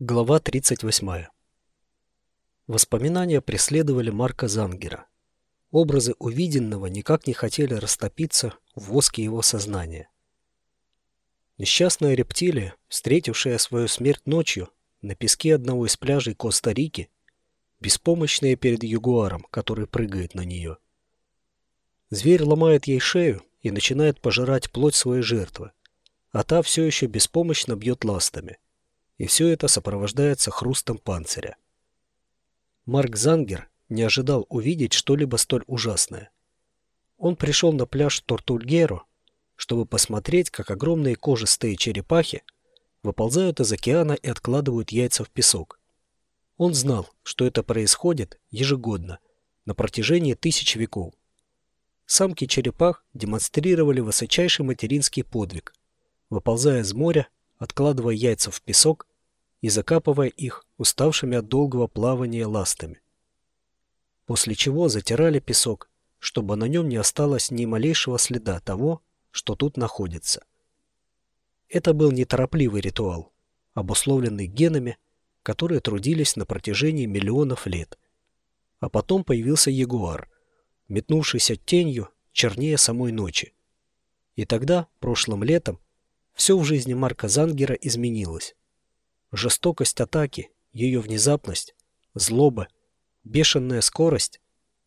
Глава 38. Воспоминания преследовали Марка Зангера. Образы увиденного никак не хотели растопиться в воске его сознания. Несчастная рептилия, встретившая свою смерть ночью на песке одного из пляжей Коста-Рики, беспомощная перед ягуаром, который прыгает на нее. Зверь ломает ей шею и начинает пожирать плоть своей жертвы, а та все еще беспомощно бьет ластами – и все это сопровождается хрустом панциря. Марк Зангер не ожидал увидеть что-либо столь ужасное. Он пришел на пляж Тортульгеро, чтобы посмотреть, как огромные кожистые черепахи выползают из океана и откладывают яйца в песок. Он знал, что это происходит ежегодно, на протяжении тысяч веков. Самки черепах демонстрировали высочайший материнский подвиг, выползая из моря, откладывая яйца в песок и закапывая их уставшими от долгого плавания ластами. После чего затирали песок, чтобы на нем не осталось ни малейшего следа того, что тут находится. Это был неторопливый ритуал, обусловленный генами, которые трудились на протяжении миллионов лет. А потом появился ягуар, метнувшийся тенью чернее самой ночи. И тогда, прошлым летом, все в жизни Марка Зангера изменилось. Жестокость атаки, ее внезапность, злоба, бешеная скорость,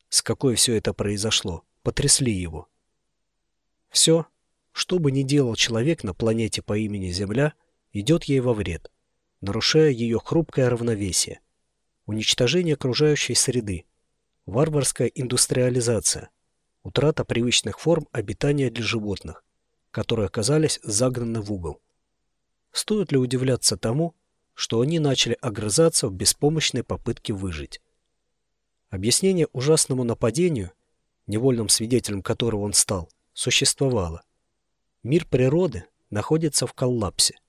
с какой все это произошло, потрясли его. Все, что бы ни делал человек на планете по имени Земля, идет ей во вред, нарушая ее хрупкое равновесие. Уничтожение окружающей среды, варварская индустриализация, утрата привычных форм обитания для животных, которые оказались загнаны в угол. Стоит ли удивляться тому, что они начали огрызаться в беспомощной попытке выжить. Объяснение ужасному нападению, невольным свидетелем которого он стал, существовало. Мир природы находится в коллапсе.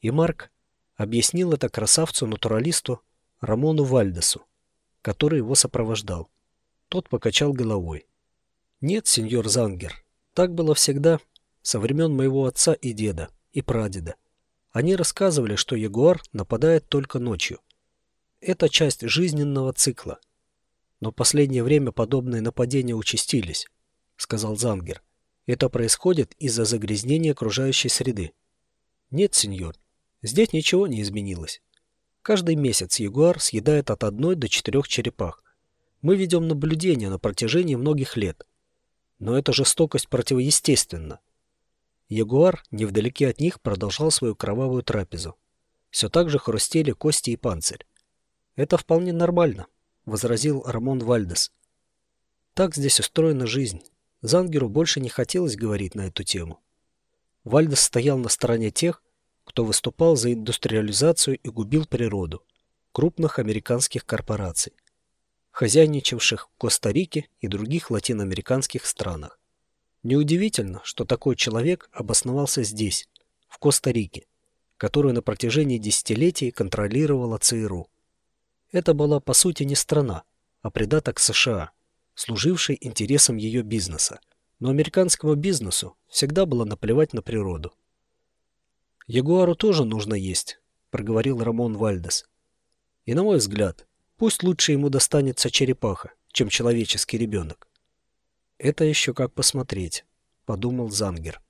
И Марк объяснил это красавцу-натуралисту Рамону Вальдесу, который его сопровождал. Тот покачал головой. «Нет, сеньор Зангер, так было всегда, со времен моего отца и деда, и прадеда. Они рассказывали, что ягуар нападает только ночью. Это часть жизненного цикла. Но последнее время подобные нападения участились, сказал Зангер. Это происходит из-за загрязнения окружающей среды. Нет, сеньор, здесь ничего не изменилось. Каждый месяц ягуар съедает от одной до четырех черепах. Мы ведем наблюдение на протяжении многих лет. Но эта жестокость противоестественна. Ягуар невдалеке от них продолжал свою кровавую трапезу. Все так же хрустели кости и панцирь. «Это вполне нормально», — возразил Рамон Вальдес. «Так здесь устроена жизнь. Зангеру больше не хотелось говорить на эту тему». Вальдес стоял на стороне тех, кто выступал за индустриализацию и губил природу, крупных американских корпораций, хозяйничавших в Коста-Рике и других латиноамериканских странах. Неудивительно, что такой человек обосновался здесь, в Коста-Рике, которую на протяжении десятилетий контролировала ЦРУ. Это была по сути не страна, а придаток США, служивший интересам ее бизнеса. Но американскому бизнесу всегда было наплевать на природу. «Ягуару тоже нужно есть», — проговорил Рамон Вальдес. «И на мой взгляд, пусть лучше ему достанется черепаха, чем человеческий ребенок. «Это еще как посмотреть», — подумал Зангер.